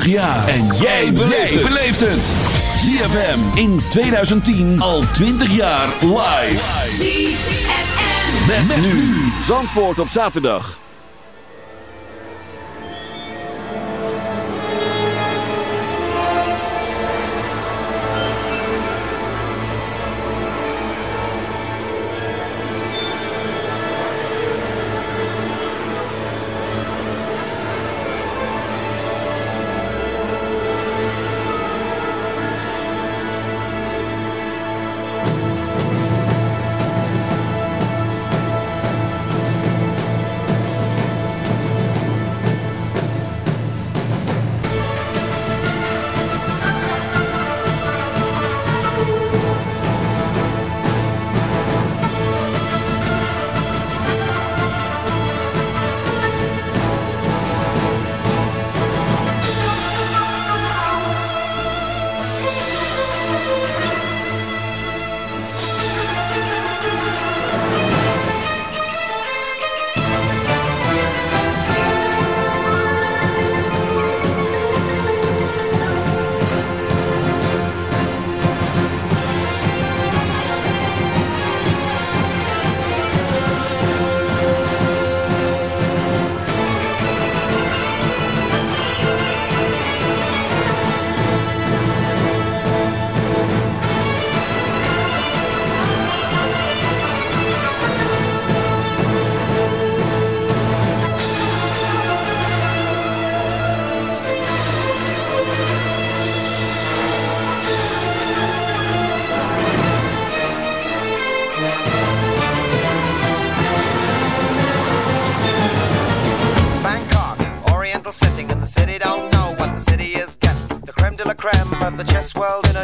jaar. En jij beleeft het. ZFM in 2010 al 20 jaar live. ZFM. Met, met nu. Zandvoort op zaterdag.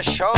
Chess world in a show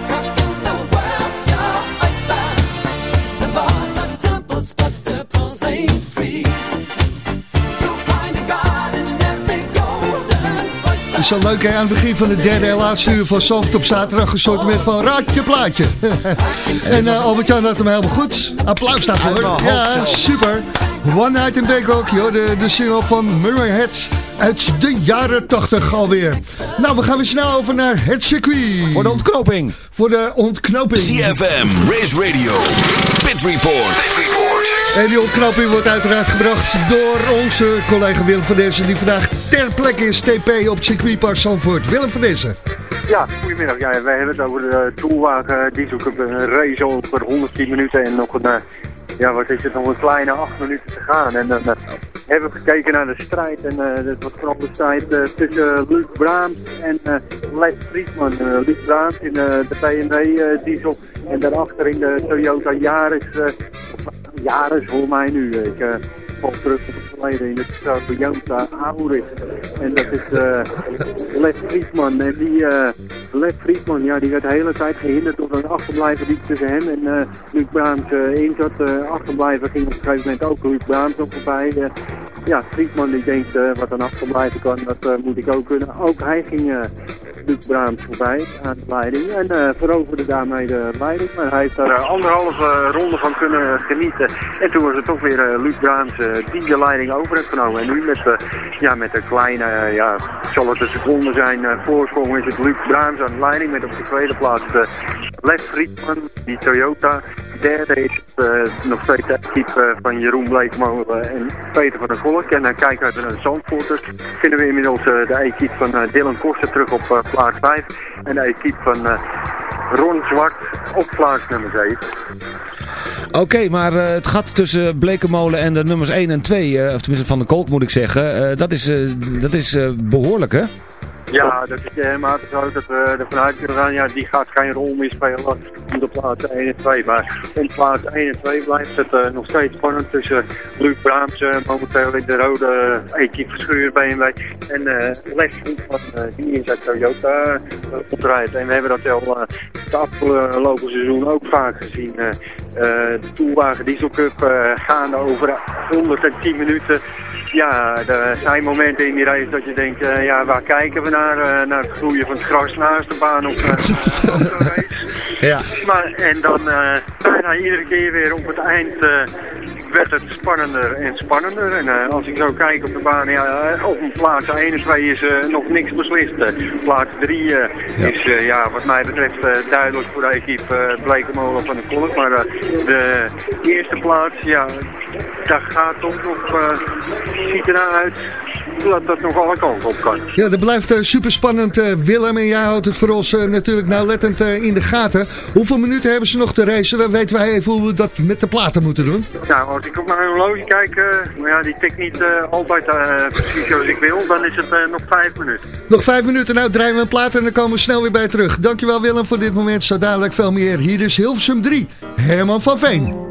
zo leuk hè, aan het begin van de derde en laatste uur van Soft op zaterdag een met van raadje plaatje. en uh, Albert-Jan had hem helemaal goed. Applaus daarvoor. Ja, super. One Night in Bangkok, joh, de, de single van Murray Heads. uit de jaren 80 alweer. Nou, we gaan weer snel over naar het circuit. Voor de ontknoping. Voor de ontknoping. CFM, Race Radio, Pit Report. Pit Report. En die ontknoping wordt uiteraard gebracht door onze collega Willem van Dessen... die vandaag ter plekke is TP op circuitpark Zandvoort. Willem van Dessen. Ja, goedemiddag. Ja, wij hebben het over de Toolwagen Diesel Cup. Een race over 110 minuten en nog een, uh, ja, wat is het, nog een kleine 8 minuten te gaan. En dan uh, hebben we gekeken naar de strijd. En uh, dat was de strijd tussen Luc Braams en Les Friesman. Luc Braams in de BMW Diesel en daarachter in de Toyota Yaris. Yaris voor mij nu. Ik, valt terug op het verleden in het Toyota Auris. En dat is uh, Les Friedman. Die uh, ja, die werd de hele tijd gehinderd door een achterblijver die tussen hem en uh, Luc Braams uh, in zat. Uh, achterblijver ging op een gegeven moment ook Luc Braams nog voorbij. Uh, ja, Friedman die denkt uh, wat een achterblijver kan, dat uh, moet ik ook kunnen. Ook hij ging uh, Luc Braams voorbij aan de leiding en uh, veroverde daarmee de leiding. Maar hij heeft er uh, anderhalve ronde van kunnen genieten. En toen was het toch weer Luc Braams die de leiding over heeft genomen. En nu met, ja, met een kleine, ja, zal het een seconde zijn, voorsprong is het Luc Braams aan de leiding. Met op de tweede plaats Les Friedman, die Toyota. Derde is het nog steeds het equipe van Jeroen Bleekmolen en Peter van der Kolk. En dan kijken we naar de Zandvoorters. Vinden we inmiddels de equipe van Dylan Koster terug op plaats 5. En de equipe van uh, Ron Zwart op plaats nummer 7. Oké, maar uh, het gat tussen Blekemolen en de nummers 1 en 2, uh, of tenminste van de Kolk moet ik zeggen, uh, dat is, dat is behoorlijk hè? Ja, dat is helemaal zo dat we ervan uit. Ja, die gaat geen rol meer spelen om de plaats 1 en 2. Maar om plaats 1 en 2 blijft het uh, nog steeds spannend tussen Luc Braams, uh, momenteel in de rode equipe verschuur BMW. En uh, Les van uh, die is uit Toyota uh, opdraait. En we hebben dat al uh, het afgelopen seizoen ook vaak gezien. Uh, uh, de Toolwagen Diesel Cup uh, gaande over 110 minuten ja, er zijn momenten in die race dat je denkt, uh, ja, waar kijken we naar? Uh, naar het groeien van het gras naast de baan of naar de race. Ja. Maar, en dan uh, bijna iedere keer weer op het eind werd het spannender en spannender. En als ik zo kijk op de baan, ja, op plaats 1 en 2 is nog niks beslist. plaats 3 ja. is, ja, wat mij betreft, duidelijk voor de equipe Blekemolen van de Kolk. Maar de eerste plaats, ja, daar gaat toch nog ziet er nou uit dat dat nog alle kanten op kan. Ja, dat blijft uh, super spannend, uh, Willem. En jij houdt het voor ons uh, natuurlijk nauwlettend in de gaten. Hoeveel minuten hebben ze nog te racen? Dan weten wij even hoe we dat met de platen moeten doen. Nou, als ik op mijn horloge kijk, maar ja, die tikt niet altijd precies zoals ik wil. Dan is het nog vijf minuten. Nog vijf minuten, nou draaien we een plaat en dan komen we snel weer bij terug. Dankjewel Willem voor dit moment. Zo dadelijk veel meer. Hier is Hilversum 3. Herman van Veen.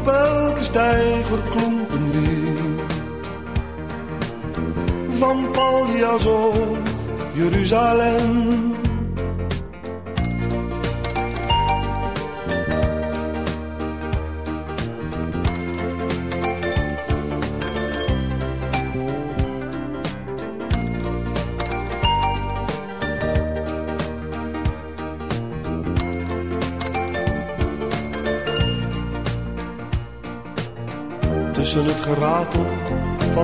Op elke stijger klonk een lied. Van Paljas of Jeruzalem.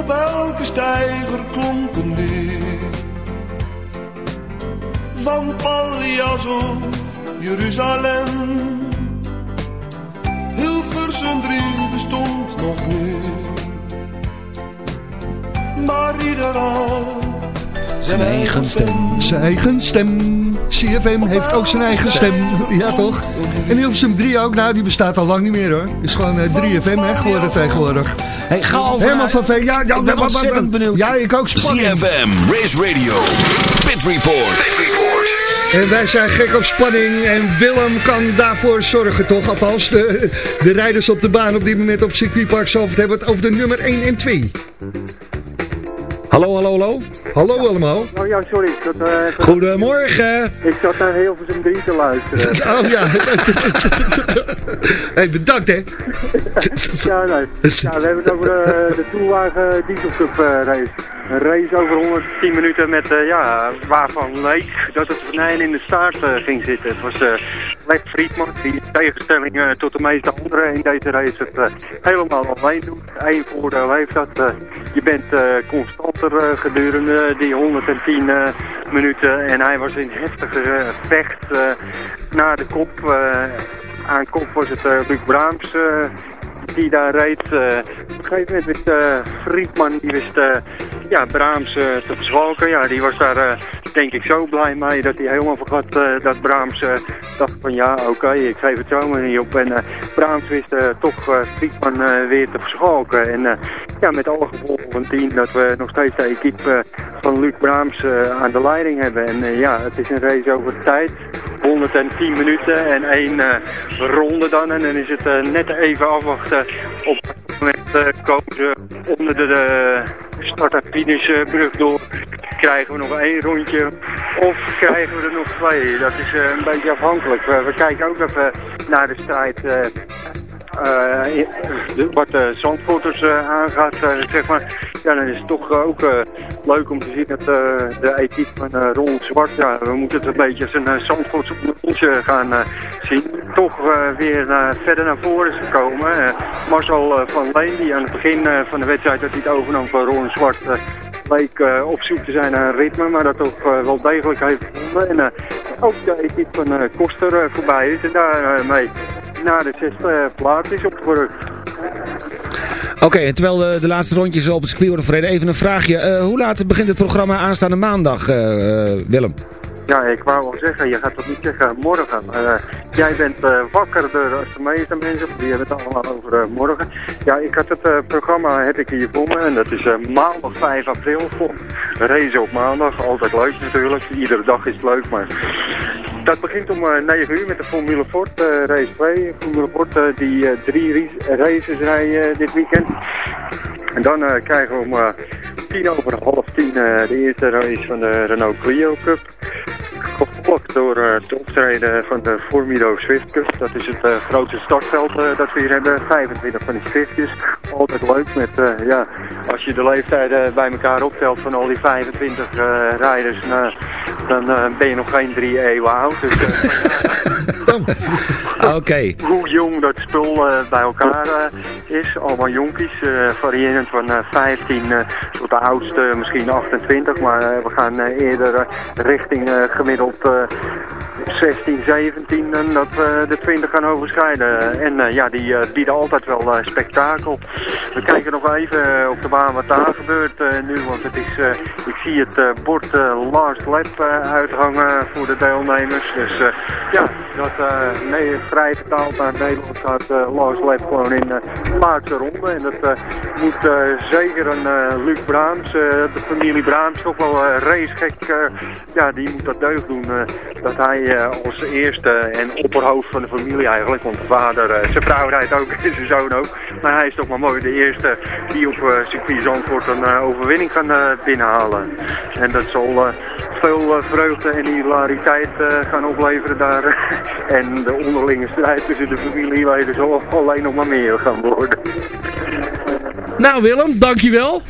Op elke stijger klonk een lied. Van Pallias of Jeruzalem. Hilversum 3 bestond nog niet. Maar ieder had Zijn eigen stem. Zijn eigen stem. CFM heeft ook zijn eigen stem. Ja, toch? En Hilversum 3 ook. Nou, die bestaat al lang niet meer, hoor. Het is gewoon eh, 3FM, hè, geworden tegenwoordig. Hey, ga over Herman naar- van Veen. Ja, ja, Ik ben ja, ontzettend benieuwd. Ja, ik ook. Spanning. CFM, Race Radio, Pit Report. En wij zijn gek op spanning en Willem kan daarvoor zorgen toch? Althans, de, de rijders op de baan op dit moment op circuitpark Zalvoort hebben het over de nummer 1 en 2. Hallo, hallo, hallo. Hallo allemaal. Oh ja, sorry. Ik zat, even- Goedemorgen. ik zat naar Hilversum 3 te luisteren. Oh ja. hey, bedankt hè. ja, nee. ja, we hebben het over eh, de Diesel Cup eh, race. Een race over 110 minuten met, eh, ja, waarvan leek dat het venijn in de staart eh, ging zitten. Het was Lex Friedman die in tegenstelling tot de meeste anderen in deze race het helemaal alleen doet. Eén voordeel heeft dat, je bent constanter gedurende die 110 eh, minuten. En hij was in heftige vecht naar de kop. aan kop was het Luc Braams die daar reed. op een gegeven moment wist Friedman, die wist ja, Braams te verzwalken. Ja, die was daar eh, denk ik zo blij mee dat hij helemaal vergat eh, dat Braams eh, dacht van ja, oké, ik geef het zo maar niet op. En eh, Braams wist toch eh, weer te verschalken. En ja, met alle gevolgen van het team dat we nog steeds de equipe van Luc Braams aan de leiding hebben. En ja, het is een race over tijd. 110 minuten en één ronde dan. En dan is het net even afwachten op het moment uh, komen onder de, de start- door. Krijgen we nog één rondje of krijgen we er nog twee? Dat is eh, een beetje afhankelijk. We, kijken ook even naar de strijd eh, eh, wat de Zandvoorters eh, aangaat, zeg maar, ja, dan is het toch ook leuk om te zien dat de equipe van Ron Zwart, ja, we moeten het een beetje als een Zandvoortse onsje gaan zien, toch weer verder naar voren is gekomen. Marcel van Leen, die aan het begin van de wedstrijd dat hij het overnam van Ron Zwart, eh, op zoek te zijn naar een ritme, maar dat toch eh, wel degelijk heeft gevonden. En eh, ook de equipe van Koster voorbij is en daarmee naar de zesde plaats is opgerukt. Oké, terwijl de, de laatste rondjes op het circuit worden verreden, even een vraagje. Hoe laat begint het programma aanstaande maandag, Willem? Ja, ik wou wel zeggen, je gaat toch niet zeggen morgen. eh, jij bent eh, wakkerder als de meeste mensen, die hebben het allemaal over eh, morgen. Ja, ik had het programma, heb ik hier voor me, en dat is maandag 5 april. Voor race op maandag, altijd leuk natuurlijk. Iedere dag is het leuk, maar... Dat begint om eh, 9 uur met de Formule Ford eh, race 2. Formule Ford die drie races rijden dit weekend. En dan eh, krijgen we om eh, tien over half tien eh, de eerste race van de Renault Clio Cup. Gevolgd door het optreden van de Formido Swift Cup. Dat is het grootste startveld dat we hier hebben. 25 van die Swiftjes. Altijd leuk met, ja, als je de leeftijden bij elkaar optelt van al die 25 eh, rijders. nou, dan ben je nog geen drie eeuwen oud. Dus, Oké. hoe jong dat spul eh, bij elkaar eh, is. Allemaal jonkies, eh, variërend van eh, 15 eh, tot de oudste misschien 28. Maar we gaan eerder richting gemiddeld eh, 16, 17 en dat we de 20 gaan overschrijden. En ja, die bieden altijd wel eh, spektakel. We kijken nog even op de baan wat daar gebeurt nu, want het is, ik zie het bord last lap uithangen voor de deelnemers. Dus ja, dat eh, nee, vrij vertaald naar Nederland gaat eh, last lap gewoon in eh, de laatste ronde. En dat eh, moet eh, zeker een eh, Luc Braams, eh, de familie Braams, toch wel eh, racegek, eh, ja, die moet dat deugd doen. eh, dat hij eh, als eerste en opperhoofd van de familie eigenlijk, want de vader, eh, zijn vrouw rijdt ook en zijn zoon ook. Maar hij is toch wel mooi de eerste die op uh, circuit Zandvoort een eh, overwinning kan eh, binnenhalen. En dat zal eh, veel eh, vreugde en hilariteit eh, gaan opleveren daar. En de onderlinge strijd tussen de familieleden zal alleen nog maar meer gaan worden. Nou Willem, dankjewel.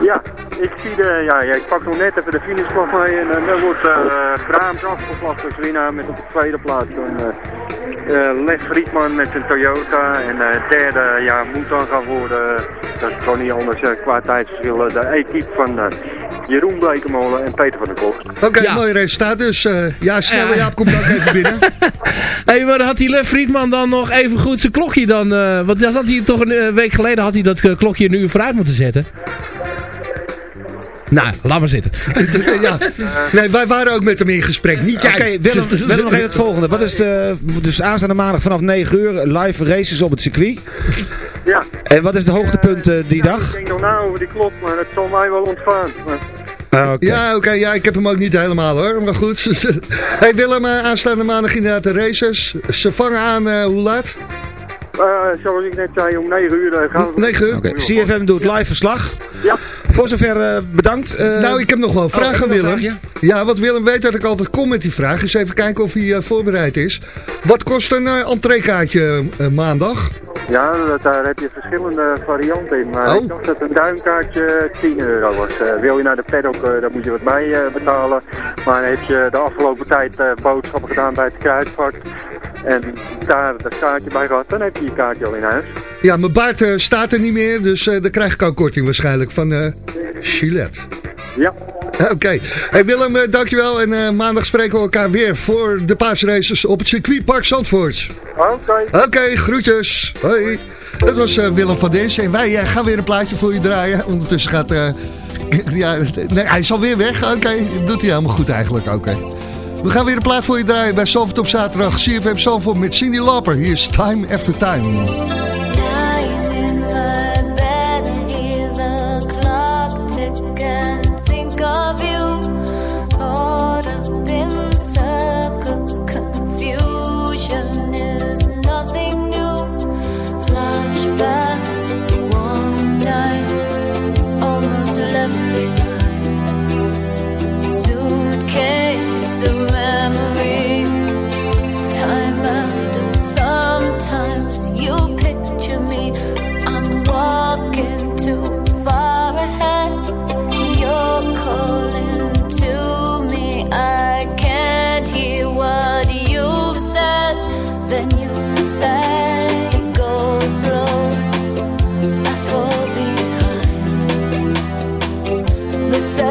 Ja, ik zie de, ja, ja, ik pak nog net even de finishvlag mee en uh, dan wordt uh, Braams afgevlakt als winnaar met op de tweede plaats dan uh, uh, Les Friedman met zijn Toyota en uh, derde ja, moet dan gaan worden, dat kan niet anders uh, qua tijdsverschil, de equipe van uh, Jeroen Blekemolen en Peter van der Kok. Oké, okay, ja. mooi resultaat dus. Uh, ja, snelle Jaap komt ook even binnen. Hé, hey, maar had die Lef Friedman dan nog even goed zijn klokje dan, uh, want dat had hij toch een week geleden had hij dat klokje een uur vooruit moeten zetten. Nou, laat maar zitten. ja. Nee, wij waren ook met hem in gesprek. Niet jij. Oké, okay, Willem, Willem nog even het volgende. Wat is de, dus aanstaande maandag vanaf 9 uur live races op het circuit? Ja. En wat is de hoogtepunt uh, die ja, dag? Ik denk nog na over die klok, maar het zal mij wel ontgaan. Maar... Ah, okay. Ja, oké. Okay, ja, ik heb hem ook niet helemaal hoor. Maar goed. hey Willem, uh, aanstaande maandag inderdaad de races. Ze vangen aan uh, hoe laat? Uh, zoals ik net zei, om 9 uur uh, gaan we... 9 uur? Okay. CFM doet live verslag. Ja. Voor zover uh, bedankt. nou, ik heb nog wel vragen, oh, Willem. Vraag, ja, wat Willem weet dat ik altijd kom met die vraag. Dus even kijken of hij voorbereid is. Wat kost een entreekaartje maandag? Ja, dat, daar heb je verschillende varianten in. Maar oh. ik dacht dat een duimkaartje 10 euro was. Uh, wil je naar de paddock, uh, daar moet je wat bij uh, betalen. Maar heb je de afgelopen tijd boodschappen gedaan bij het kruidvat... en daar dat kaartje bij gehad, dan heb je je kaartje al in huis. Ja, mijn baard staat er niet meer, dus daar krijg ik ook korting waarschijnlijk van Gillette. Ja. Oké. Okay. Hey Willem, dankjewel. En uh, maandag spreken we elkaar weer voor de paasraces op het circuitpark Zandvoort. Oké. Okay. Oké, okay, groetjes. Hoi. Dat was uh, Willem van Dens. En wij uh, gaan weer een plaatje voor je draaien. Ondertussen gaat... ja, nee, hij is alweer weg. Oké, doet hij helemaal goed eigenlijk. Oké. We gaan weer een plaat voor je draaien bij Zandvoort op zaterdag. CFM Zandvoort met Cindy Lauper. Hier is Time After Time.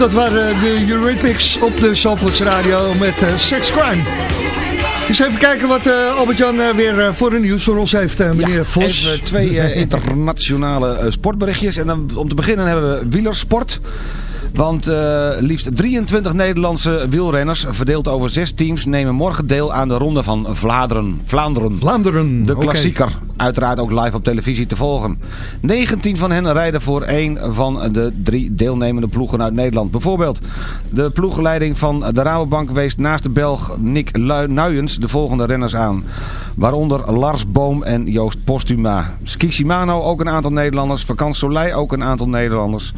Dat waren de Eurythmics op de Zandvoorts Radio met eh, Sex Crime. Eens even kijken wat eh, Albert-Jan eh, weer voor een nieuws voor ons heeft, meneer Vos. Even twee internationale sportberichtjes. En dan, om te beginnen hebben we wielersport. Want eh, liefst 23 Nederlandse wielrenners, verdeeld over zes teams, nemen morgen deel aan de Ronde van Vlaanderen. Vlaanderen. Vlaanderen. De klassieker. Uiteraard ook live op televisie te volgen. 19 van hen rijden voor één van de drie deelnemende ploegen uit Nederland. Bijvoorbeeld de ploegleiding van de Rabobank wees naast de Belg Nick Nuyens de volgende renners aan. Waaronder Lars Boom en Joost Postuma. Ski Shimano ook een aantal Nederlanders. Vakant Soleil ook een aantal Nederlanders.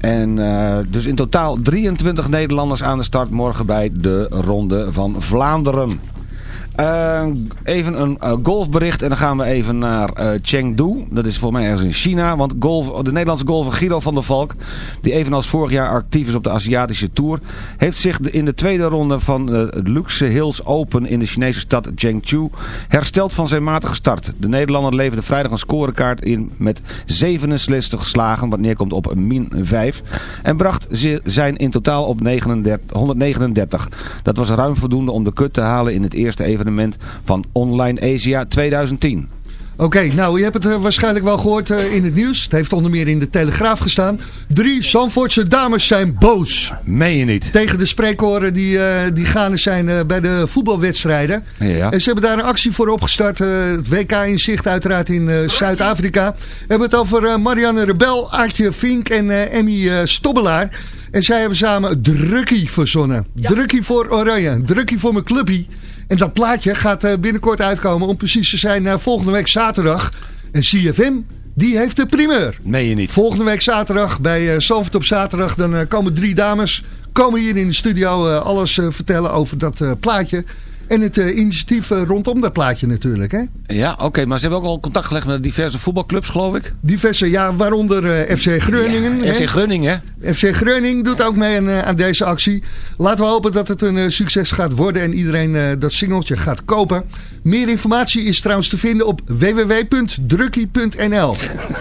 En eh, dus in totaal 23 Nederlanders aan de start morgen bij de Ronde van Vlaanderen. Eh, even een eh, golfbericht en dan gaan we even naar eh, Chengdu. Dat is volgens mij ergens in China. Want golf, de Nederlandse golfer Guido van der Valk, die evenals vorig jaar actief is op de Aziatische Tour, heeft zich in de tweede ronde van het Luxe Hills Open in de Chinese stad Chengdu hersteld van zijn matige start. De Nederlander leverde vrijdag een scorekaart in met 67 slagen, wat neerkomt op een min 5. En bracht zijn in totaal op 39, 139. Dat was ruim voldoende om de kut te halen in het eerste evenement van Online Asia 2010. Oké, nou, je hebt het eh, waarschijnlijk wel gehoord eh, in het nieuws. Het heeft onder meer in de Telegraaf gestaan. Drie Zandvoortse dames zijn boos. Meen je niet? Tegen de spreekkoren die, eh, die gaande zijn eh, bij de voetbalwedstrijden. Ja. En ze hebben daar een actie voor opgestart. eh, het WK in zicht uiteraard in eh, Zuid-Afrika. We hebben het over Marianne Rebel, Aartje Vink en eh, Emmy Stobbelaar. En zij hebben samen Drukkie verzonnen. Drukkie voor Oranje, Drukkie voor mijn clubie. En dat plaatje gaat eh, binnenkort uitkomen om precies te zijn eh, volgende week zaterdag. En CFM, die heeft de primeur. Meen je niet? Volgende week zaterdag bij uh, Zalvert op zaterdag. Dan komen drie dames. Komen hier in de studio alles vertellen over dat plaatje. En het eh, initiatief eh, rondom dat plaatje natuurlijk. Hè? Ja, oké, maar ze hebben ook al contact gelegd met diverse voetbalclubs, geloof ik. Diverse, ja, waaronder eh, FC Groningen. Ja? FC Groningen, hè? FC Groningen doet ook mee aan, aan deze actie. Laten we hopen dat het een succes gaat worden en iedereen dat singeltje gaat kopen. Meer informatie is trouwens te vinden op www.drukkie.nl.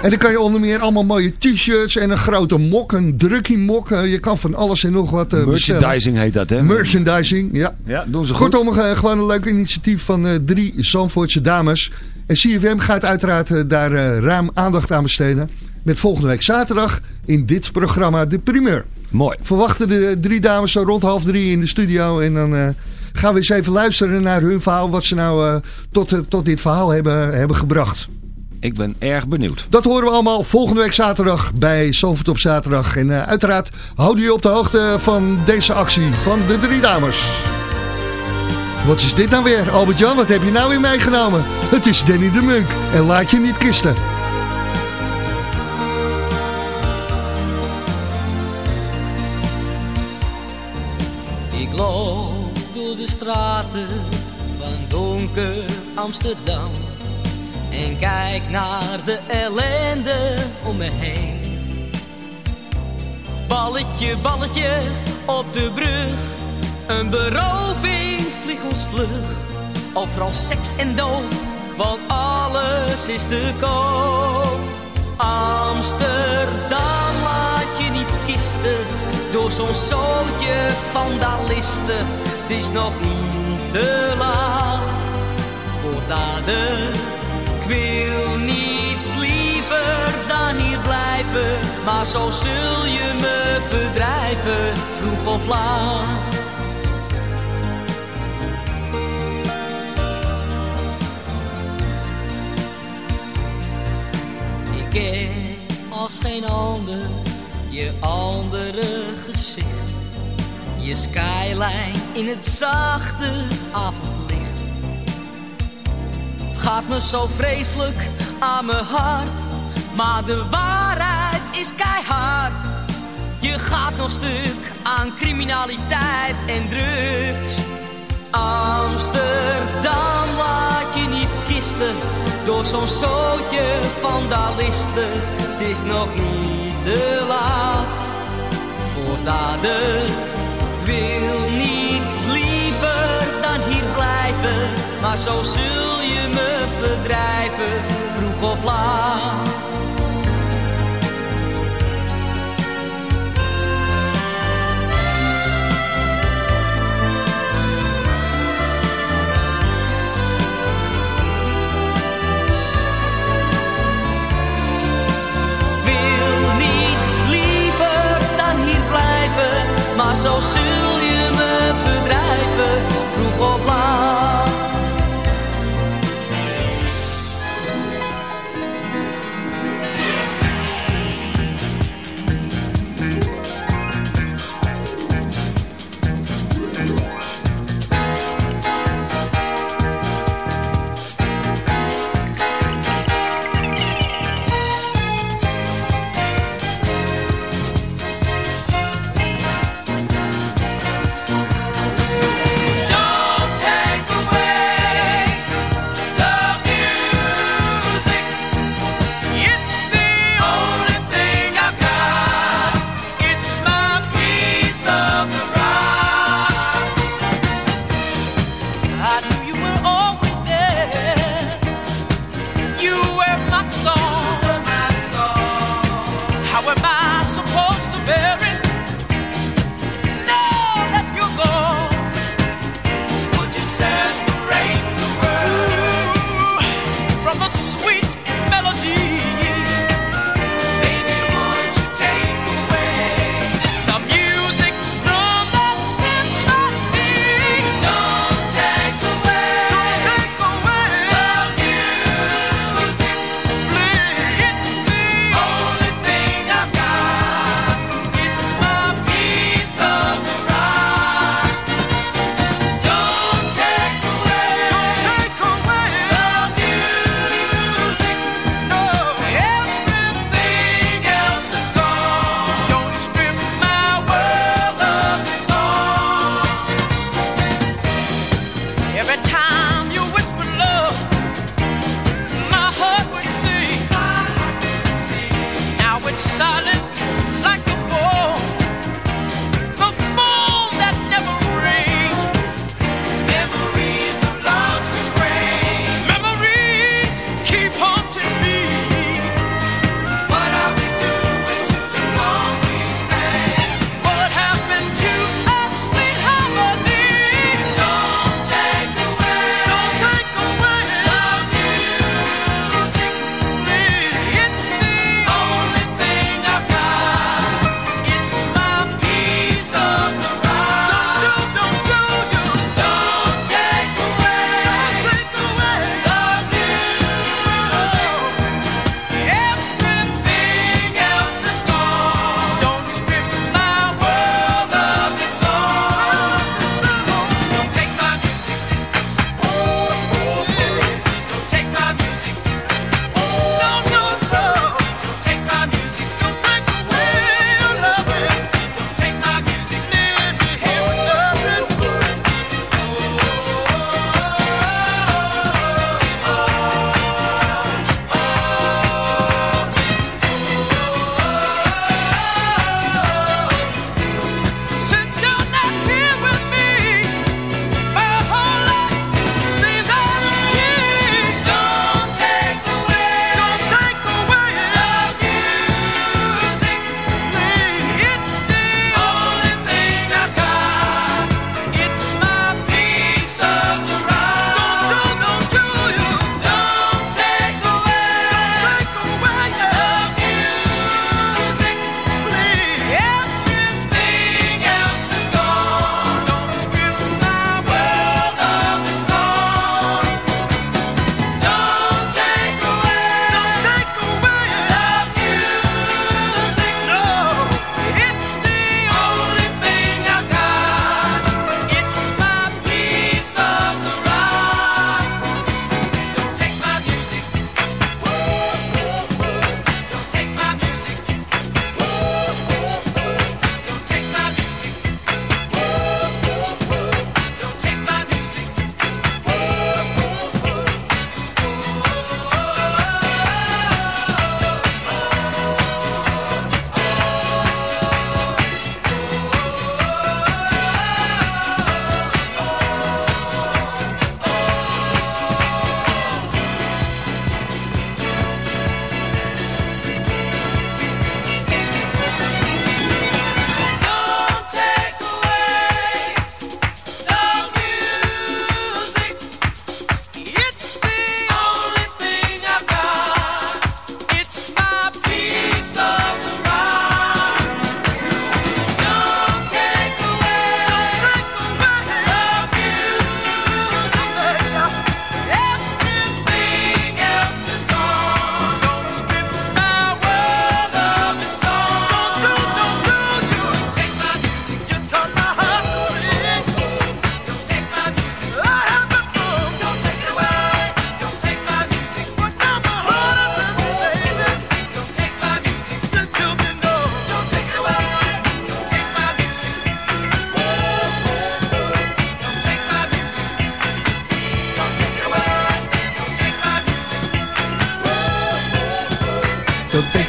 en dan kan je onder meer allemaal mooie t-shirts en een grote mok, een drukkie-mok. Eh, je kan van alles en nog wat bestellen. Merchandising heet dat, hè? Merchandising, ja. Ja, doen ze goed. Kortom, gewoon een leuk initiatief van eh, drie Zandvoortse dames. En CFM gaat uiteraard eh, daar eh, ruim aandacht aan besteden. Met volgende week zaterdag in dit programma de primeur. Mooi. Verwachten de drie dames zo rond half drie in de studio. En dan gaan we eens even luisteren naar hun verhaal. Wat ze nou tot, tot dit verhaal hebben, hebben gebracht. Ik ben erg benieuwd. Dat horen we allemaal volgende week zaterdag bij Zalvoort op zaterdag. En uiteraard houden je op de hoogte van deze actie van de drie dames. Wat is dit nou weer? Albert-Jan, wat heb je nou weer meegenomen? Het is Danny de Munk. En laat je niet kisten. Ik loop door de straten van donker Amsterdam en kijk naar de ellende om me heen. Balletje, balletje op de brug, een beroving vlieg ons vlug. Overal seks en dood, want alles is te koop. Amsterdam laat je niet kisten door zo'n zootje vandalisten. Het is nog niet te laat voor daden. Ik wil niets liever dan hier blijven, maar zo zul je me verdrijven, vroeg of laat. Ken als geen ander je andere gezicht. Je skyline in het zachte avondlicht. Het gaat me zo vreselijk aan mijn hart. Maar de waarheid is keihard. Je gaat nog stuk aan criminaliteit en drugs. Amsterdam laat je niet kisten door zo'n zootje vandalisten. Het is nog niet te laat voor daden. Wil niets liever dan hier blijven, maar zo zul je me verdrijven, vroeg of laat. Maar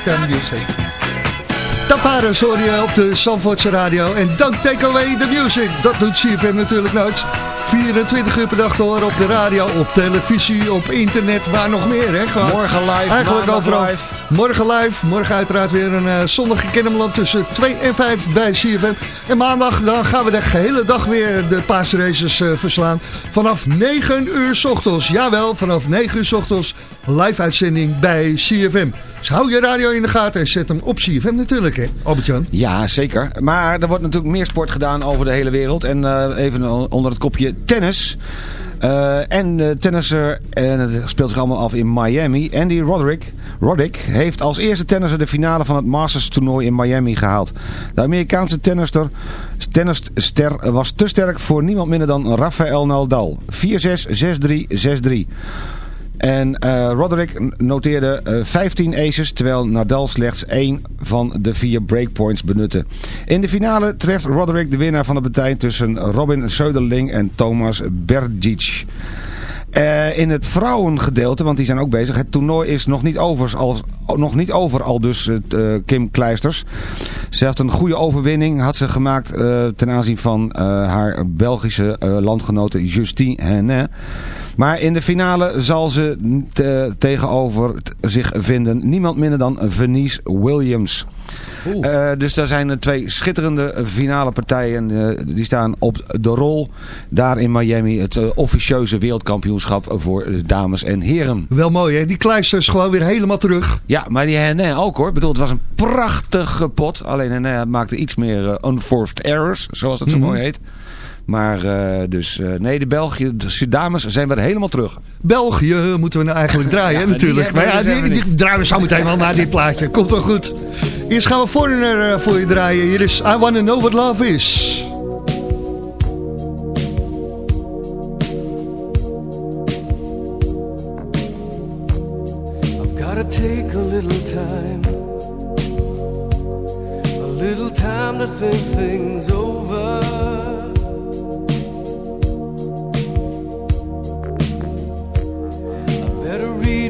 De Music. Tavares sorry op de Zandvoortse radio. En dank Takeaway The Music. Dat doet CFM natuurlijk nooit. 24 uur per dag te horen op de radio, op televisie, op internet, waar nog meer. Hè? Morgen live, eigenlijk overal. Live. Morgen live, morgen uiteraard weer een eh, zondag in tussen 2 en 5 bij CFM. En maandag dan gaan we de hele dag weer de paasraces uh, eh, verslaan. Vanaf 9 uur s ochtends, jawel, vanaf 9 uur s ochtends live uitzending bij CFM. Dus hou je radio in de gaten en zet hem op natuurlijk, hè, Albert-Jan? Ja, zeker. Maar er wordt natuurlijk meer sport gedaan over de hele wereld. En eh, even onder het kopje tennis. Eh, en de tennisser, en het speelt zich allemaal af in Miami, Andy Roderick, Roddick heeft als eerste tennisser de finale van het Masters toernooi in Miami gehaald. De Amerikaanse tennister, tennisster was te sterk voor niemand minder dan Rafael Nadal. 4-6, 6-3, 6-3. En eh, Roderick noteerde eh, 15 aces, terwijl Nadal slechts één van de vier breakpoints benutte. In de finale treft Roderick de winnaar van de partij tussen Robin Söderling en Thomas Berdic. Eh, in het vrouwengedeelte, want die zijn ook bezig. Het toernooi is nog niet over, als, nog niet over al dus Kim Kleisters. Ze heeft een goede overwinning, had ze gemaakt ten aanzien van haar Belgische landgenote Justine Henin. Maar in de finale zal ze te- tegenover zich vinden niemand minder dan Venice Williams. Eh, dus daar zijn twee schitterende finale partijen. eh, die staan op de rol daar in Miami. Het eh, officieuze wereldkampioenschap voor dames en heren. Wel mooi, hè? Die Kleisters gewoon weer helemaal terug. Ja, maar die Henin ook hoor. Ik bedoel, het was een prachtige pot. Alleen maakte iets meer unforced errors, zoals het zo Mhm. mooi heet. Maar eh, dus, eh, nee, de België, de dames zijn weer helemaal terug. België moeten we nou eigenlijk draaien, Ja, natuurlijk. Maar we ja, die, die draaien we zo meteen wel naar dit plaatje. Komt wel goed. Eerst gaan we Foreigner eh, voor je draaien. Hier is I Wanna Know What Love Is. I've gotta take a little time, a little time to think things over.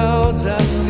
clouds I see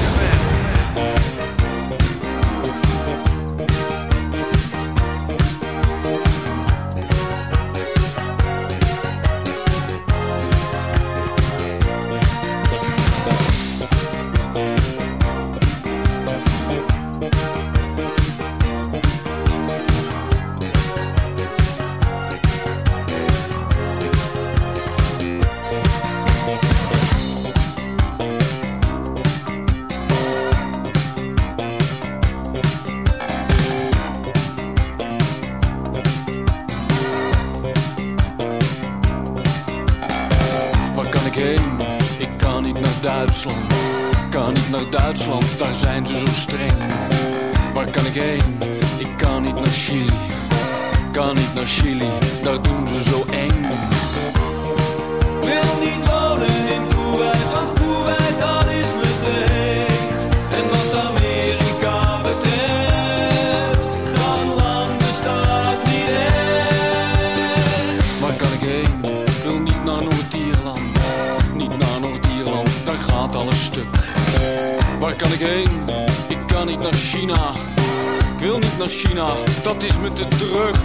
Ik kan niet naar China. Ik wil niet naar China, dat is me te druk.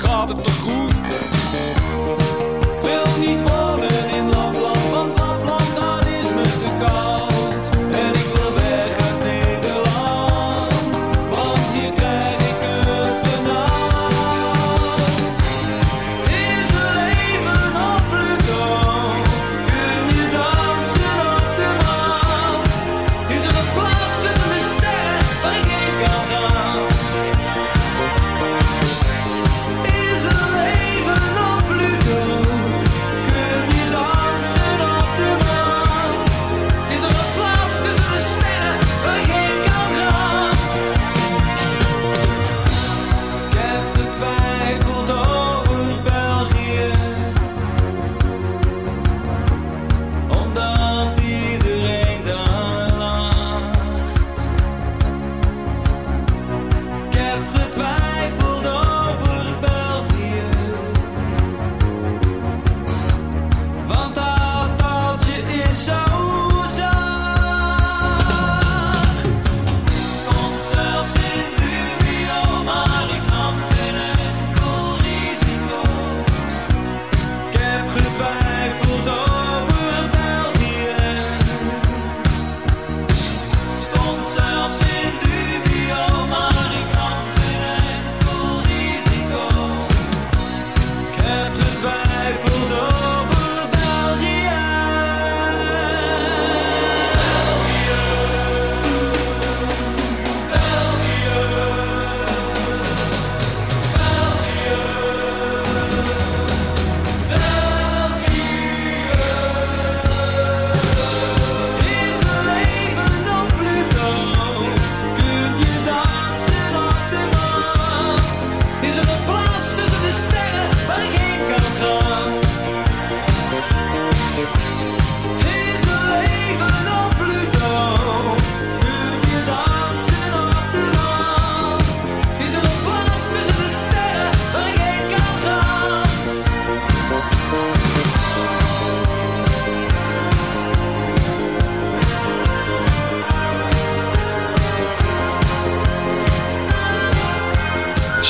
gaat het toch goed?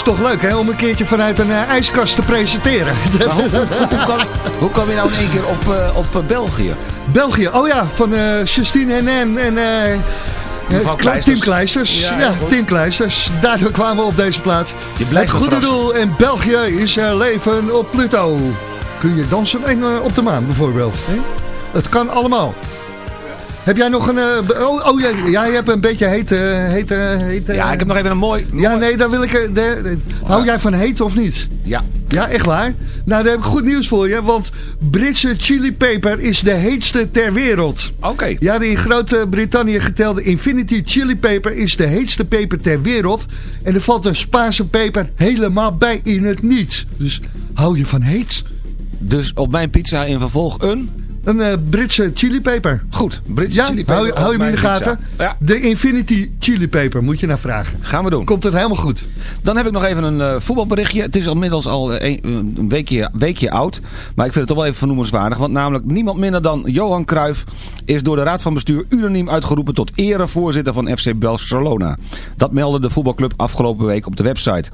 Toch leuk hè, om een keertje vanuit een eh, ijskast te presenteren. Hoe, hoe, hoe, kom, hoe kom je nou in één keer op, eh, op eh, België? België, oh ja, van eh Justine en en... Mevrouw eh, Kleisters. Team Kleisters. Ja, Ja. Team Kleisters. Daardoor kwamen we op deze plaats. Het goede verrassen. doel in België is er leven op Pluto. Kun je dansen en, op de maan bijvoorbeeld. Hè? Het kan allemaal. Heb jij nog een... eh, oh, oh je hebt een beetje hete... hete, hete Ja, ik heb nog even een mooi... Ja, nee, daar wil ik... eh, de- de- hou jij van heet of niet? Ja. Ja, echt waar? Nou, daar heb ik goed nieuws voor je. Want Britse chilipeper is de heetste ter wereld. Oké. Ja, de in Groot-Brittannië getelde Infinity Chili Peper is de heetste peper ter wereld. En er valt een Spaanse peper helemaal bij in het niet. Dus hou je van heet? Dus op mijn pizza in vervolg een... Een eh, Britse chilipeper. Goed, Britse Ja, chili peper hou, hou je hem in de gaten? Ja. De Infinity Chili Peper, moet je naar vragen. Gaan we doen. Komt het helemaal goed. Dan heb ik nog even een eh, voetbalberichtje. Het is inmiddels al eh, een, een weekje, weekje oud. Maar ik vind het toch wel even vernoemenswaardig. Want namelijk niemand minder dan Johan Cruijff is door de Raad van Bestuur unaniem uitgeroepen tot erevoorzitter van FC Barcelona. Dat meldde de voetbalclub afgelopen week op de website.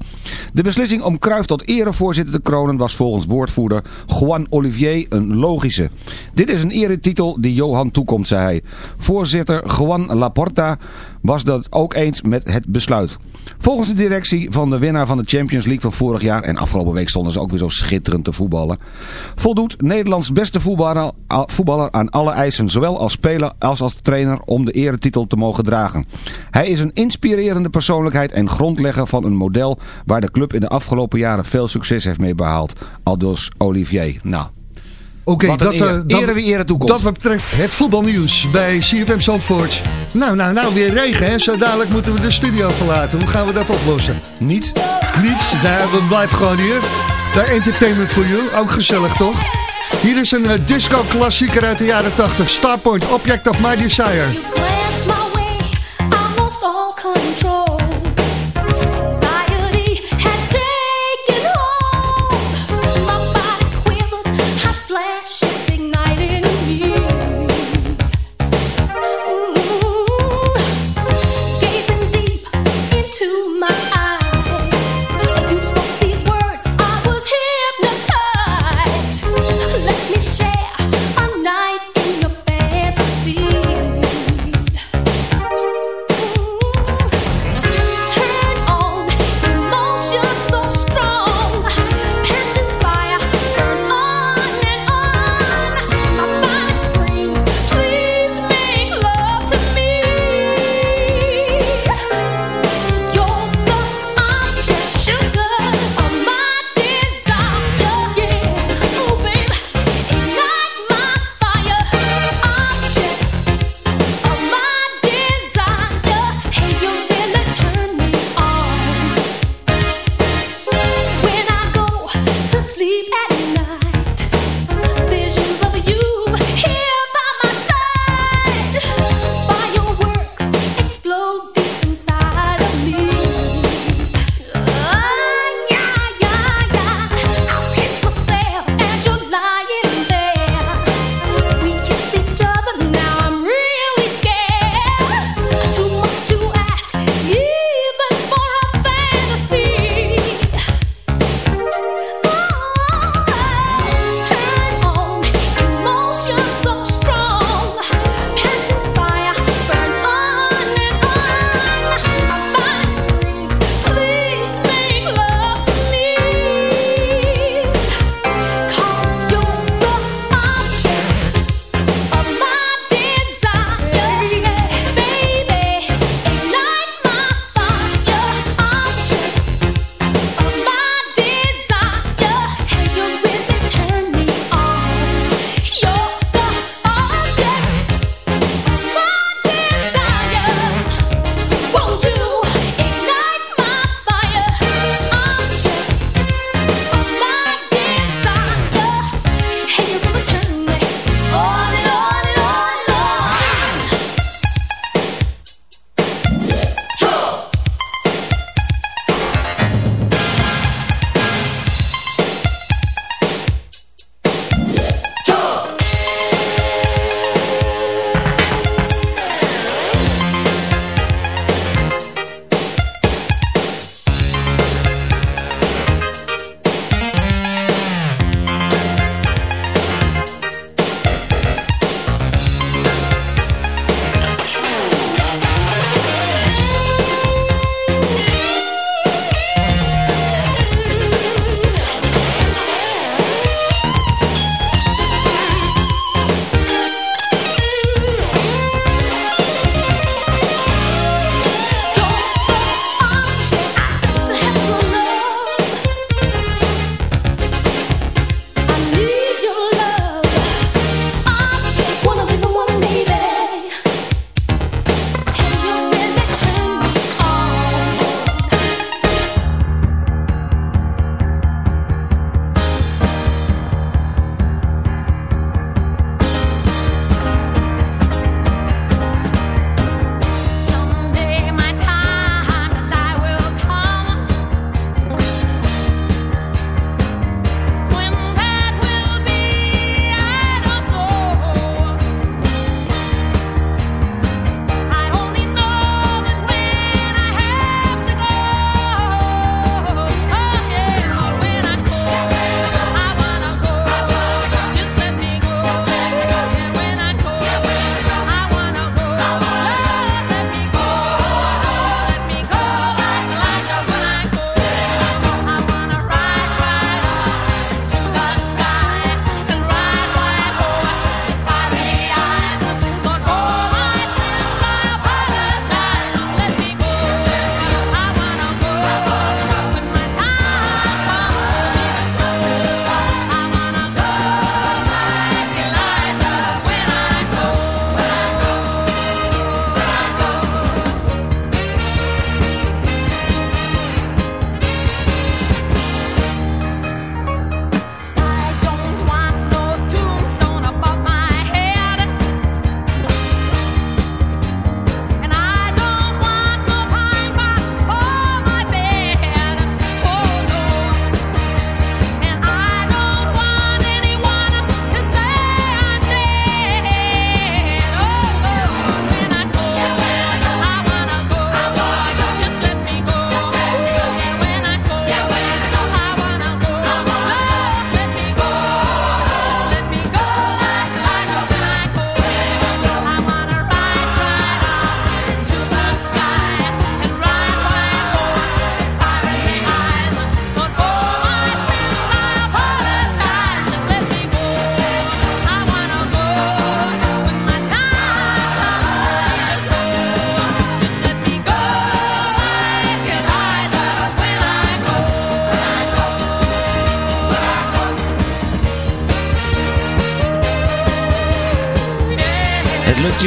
De beslissing om Cruijff tot erevoorzitter te kronen was volgens woordvoerder Juan Olivier een logische. Dit is een eretitel die Johan toekomt, zei hij. Voorzitter Juan Laporta was dat ook eens met het besluit. Volgens de directie van de winnaar van de Champions League van vorig jaar... en afgelopen week stonden ze ook weer zo schitterend te voetballen... voldoet Nederlands beste voetballer, aan alle eisen... zowel als speler als als trainer om de eretitel te mogen dragen. Hij is een inspirerende persoonlijkheid en grondlegger van een model... waar de club in de afgelopen jaren veel succes heeft mee behaald. Aldus Olivier. Nou, Oké, dat, eer. eh, dat, Ere wie ere toekomt. dat wat betreft het voetbalnieuws bij CFM Zandvoort. Nou, nou, nou, weer regen, hè? Zo dadelijk moeten we de studio verlaten. Hoe gaan we dat oplossen? niet? Niets, daar, we blijven gewoon hier. Daar entertainment voor you, ook gezellig toch? Hier is een eh, disco-klassieker uit de jaren 80. Starpoint, Object of My Desire.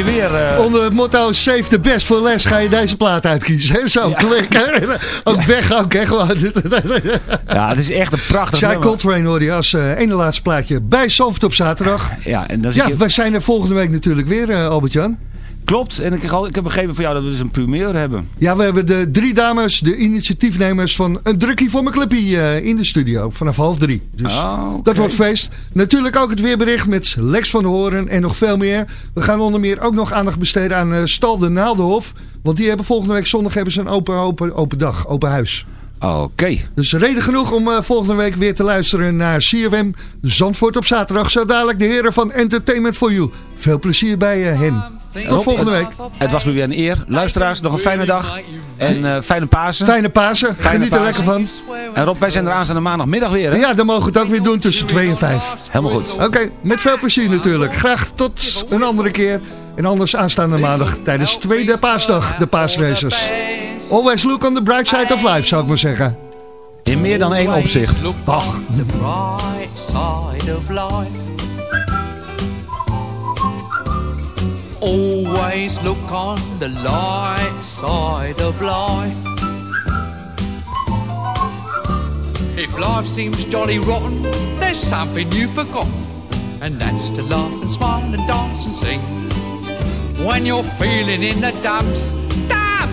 Je weer... eh, Onder het motto Save the best for less ga je deze plaat uitkiezen. hè? Zo, klik. hè? Ook weg ook, hè, gewoon. Ja, het is echt een prachtig nummer. Coltrane hoorde je als eh, ene laatste plaatje bij Soft op zaterdag. Ja, en dan Ja, je- wij zijn er volgende week natuurlijk weer, eh, Albert-Jan. Klopt, en ik, ik heb begrepen van jou dat we dus een primeur hebben. Ja, we hebben de drie dames, de initiatiefnemers van een drukkie voor mijn clubpie eh, in de studio. Vanaf half drie. Dus Oh, oké. dat wordt feest. Natuurlijk ook het weerbericht met Lex van de Horen en nog veel meer. We gaan onder meer ook nog aandacht besteden aan eh, Stal de Naaldenhof. Want die hebben volgende week zondag hebben ze een open, open, open dag, open huis. Oké. Dus reden genoeg om eh, volgende week weer te luisteren naar CFM Zandvoort op zaterdag. Zo dadelijk de heren van Entertainment for You. Veel plezier bij eh, hen. Tot Rob, volgende week. Het was me weer een eer. Luisteraars, nog een fijne dag. En eh, fijne Pasen. Fijne Pasen. Fijne Geniet er lekker van. En Rob, wij zijn er aanstaande maandagmiddag weer, hè? Ja, dan mogen we het ook weer doen tussen 2 en 5. Helemaal goed. Oké, met veel plezier natuurlijk. Graag tot een andere keer. En anders aanstaande maandag tijdens tweede paasdag, de paasraces. Always look on the bright side of life, zou ik maar zeggen. In meer dan één opzicht. Ach. The bright side of life. Always look on the light side of life. If life seems jolly rotten, there's something you've forgotten, and that's to laugh and smile and dance and sing. When you're feeling in the dumps,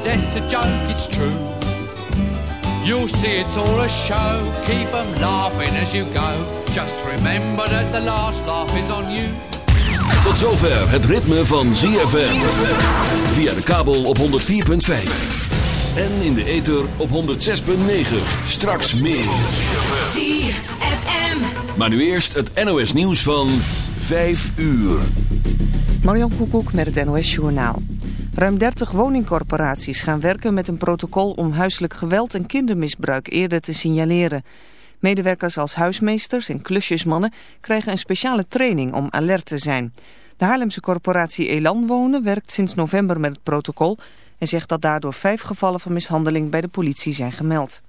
Life's a joke, it's true. You'll see it's all a show, keep 'em laughing as you go. Just remember that the last laugh is on you. Tot zover het ritme van ZFM. Via de kabel op 104.5. En in de ether op 106.9. Straks meer. ZFM. Maar nu eerst het NOS nieuws van 5 uur. Marjan Koekoek met het NOS Journaal. Ruim 30 woningcorporaties gaan werken met een protocol om huiselijk geweld en kindermisbruik eerder te signaleren. Medewerkers als huismeesters en klusjesmannen krijgen een speciale training om alert te zijn. De Haarlemse corporatie Elan Wonen werkt sinds november met het protocol en zegt dat daardoor vijf gevallen van mishandeling bij de politie zijn gemeld.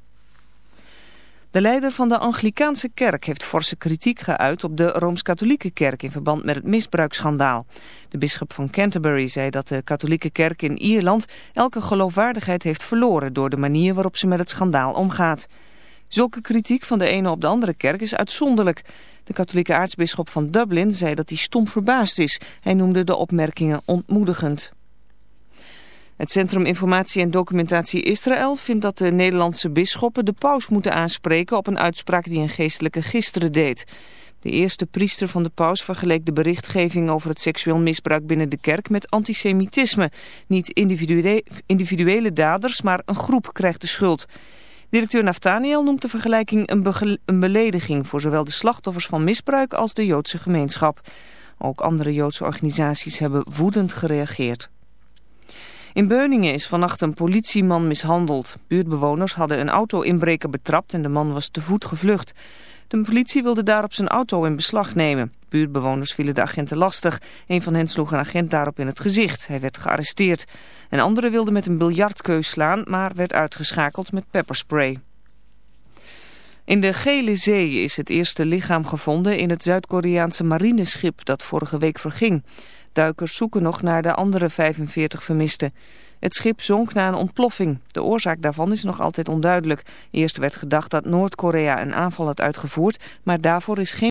De leider van de Anglikaanse kerk heeft forse kritiek geuit op de Rooms-Katholieke kerk in verband met het misbruiksschandaal. De bisschop van Canterbury zei dat de katholieke kerk in Ierland elke geloofwaardigheid heeft verloren door de manier waarop ze met het schandaal omgaat. Zulke kritiek van de ene op de andere kerk is uitzonderlijk. De katholieke aartsbisschop van Dublin zei dat hij stom verbaasd is. Hij noemde de opmerkingen ontmoedigend. Het Centrum Informatie en Documentatie Israël vindt dat de Nederlandse bisschoppen de paus moeten aanspreken op een uitspraak die een geestelijke gisteren deed. De eerste priester van de paus vergeleek de berichtgeving over het seksueel misbruik binnen de kerk met antisemitisme. Niet individue individuele daders, maar een groep krijgt de schuld. Directeur Naftaniel noemt de vergelijking een belediging voor zowel de slachtoffers van misbruik als de Joodse gemeenschap. Ook andere Joodse organisaties hebben woedend gereageerd. In Beuningen is vannacht een politieman mishandeld. Buurtbewoners hadden een auto-inbreker betrapt en de man was te voet gevlucht. De politie wilde daarop zijn auto in beslag nemen. Buurtbewoners vielen de agenten lastig. Een van hen sloeg een agent daarop in het gezicht. Hij werd gearresteerd. Een andere wilde met een biljartkeus slaan, maar werd uitgeschakeld met pepperspray. In de Gele Zee is het eerste lichaam gevonden in het Zuid-Koreaanse marineschip dat vorige week verging. Duikers zoeken nog naar de andere 45 vermisten. Het schip zonk na een ontploffing. De oorzaak daarvan is nog altijd onduidelijk. Eerst werd gedacht dat Noord-Korea een aanval had uitgevoerd, maar daarvoor is geen